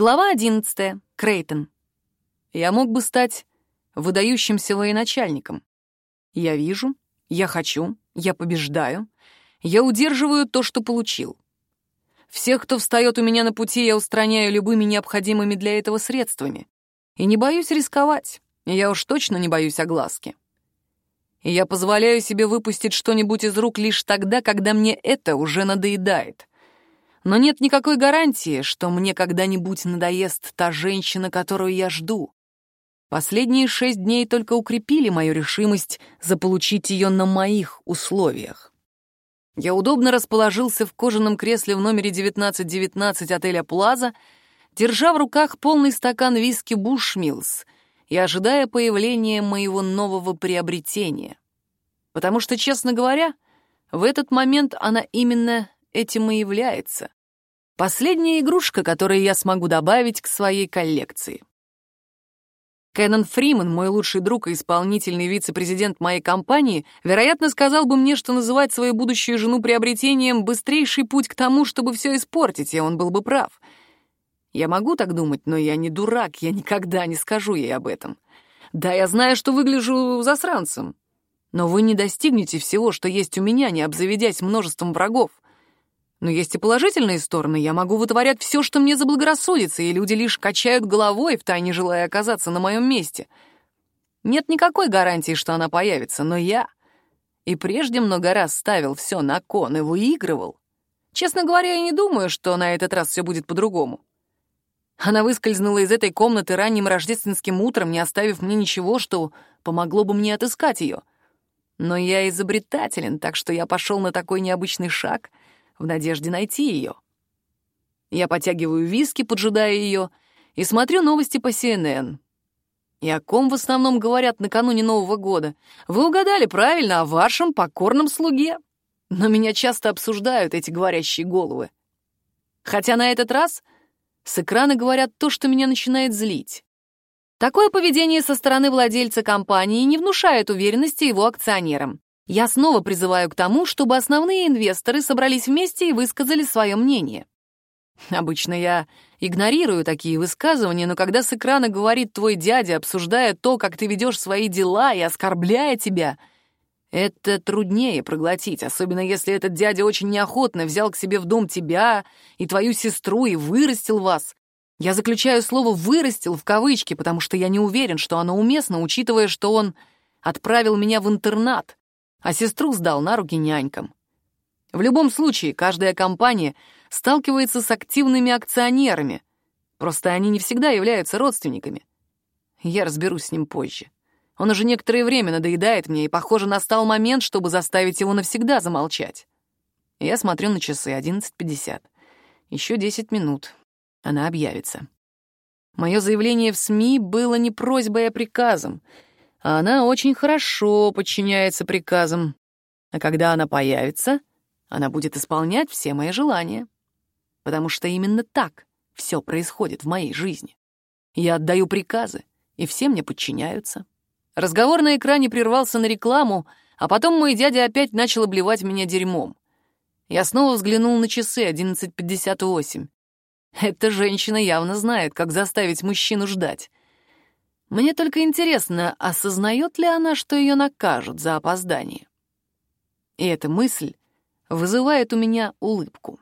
Глава 11. Крейтон. Я мог бы стать выдающимся военачальником. Я вижу, я хочу, я побеждаю, я удерживаю то, что получил. Всех, кто встает у меня на пути, я устраняю любыми необходимыми для этого средствами. И не боюсь рисковать, я уж точно не боюсь огласки. И я позволяю себе выпустить что-нибудь из рук лишь тогда, когда мне это уже надоедает. Но нет никакой гарантии, что мне когда-нибудь надоест та женщина, которую я жду. Последние шесть дней только укрепили мою решимость заполучить ее на моих условиях. Я удобно расположился в кожаном кресле в номере 1919 отеля «Плаза», держа в руках полный стакан виски «Бушмилс» и ожидая появления моего нового приобретения. Потому что, честно говоря, в этот момент она именно этим и является. Последняя игрушка, которую я смогу добавить к своей коллекции. Кеннон Фриман, мой лучший друг и исполнительный вице-президент моей компании, вероятно, сказал бы мне, что называть свою будущую жену приобретением — быстрейший путь к тому, чтобы все испортить, и он был бы прав. Я могу так думать, но я не дурак, я никогда не скажу ей об этом. Да, я знаю, что выгляжу засранцем, но вы не достигнете всего, что есть у меня, не обзаведясь множеством врагов. Но есть и положительные стороны. Я могу вытворять все, что мне заблагорассудится, и люди лишь качают головой, втайне желая оказаться на моем месте. Нет никакой гарантии, что она появится, но я и прежде много раз ставил все на кон и выигрывал. Честно говоря, я не думаю, что на этот раз все будет по-другому. Она выскользнула из этой комнаты ранним рождественским утром, не оставив мне ничего, что помогло бы мне отыскать ее. Но я изобретателен, так что я пошел на такой необычный шаг — в надежде найти ее. Я потягиваю виски, поджидая ее, и смотрю новости по CNN. И о ком в основном говорят накануне Нового года? Вы угадали правильно, о вашем покорном слуге. Но меня часто обсуждают эти говорящие головы. Хотя на этот раз с экрана говорят то, что меня начинает злить. Такое поведение со стороны владельца компании не внушает уверенности его акционерам. Я снова призываю к тому, чтобы основные инвесторы собрались вместе и высказали свое мнение. Обычно я игнорирую такие высказывания, но когда с экрана говорит твой дядя, обсуждая то, как ты ведешь свои дела и оскорбляя тебя, это труднее проглотить, особенно если этот дядя очень неохотно взял к себе в дом тебя и твою сестру и вырастил вас. Я заключаю слово «вырастил» в кавычки, потому что я не уверен, что оно уместно, учитывая, что он отправил меня в интернат, а сестру сдал на руки нянькам. В любом случае, каждая компания сталкивается с активными акционерами, просто они не всегда являются родственниками. Я разберусь с ним позже. Он уже некоторое время надоедает мне, и, похоже, настал момент, чтобы заставить его навсегда замолчать. Я смотрю на часы, 11.50. Еще 10 минут. Она объявится. Мое заявление в СМИ было не просьбой, а приказом — она очень хорошо подчиняется приказам. А когда она появится, она будет исполнять все мои желания. Потому что именно так все происходит в моей жизни. Я отдаю приказы, и все мне подчиняются. Разговор на экране прервался на рекламу, а потом мой дядя опять начал обливать меня дерьмом. Я снова взглянул на часы 11.58. Эта женщина явно знает, как заставить мужчину ждать. Мне только интересно, осознает ли она, что ее накажут за опоздание? И эта мысль вызывает у меня улыбку.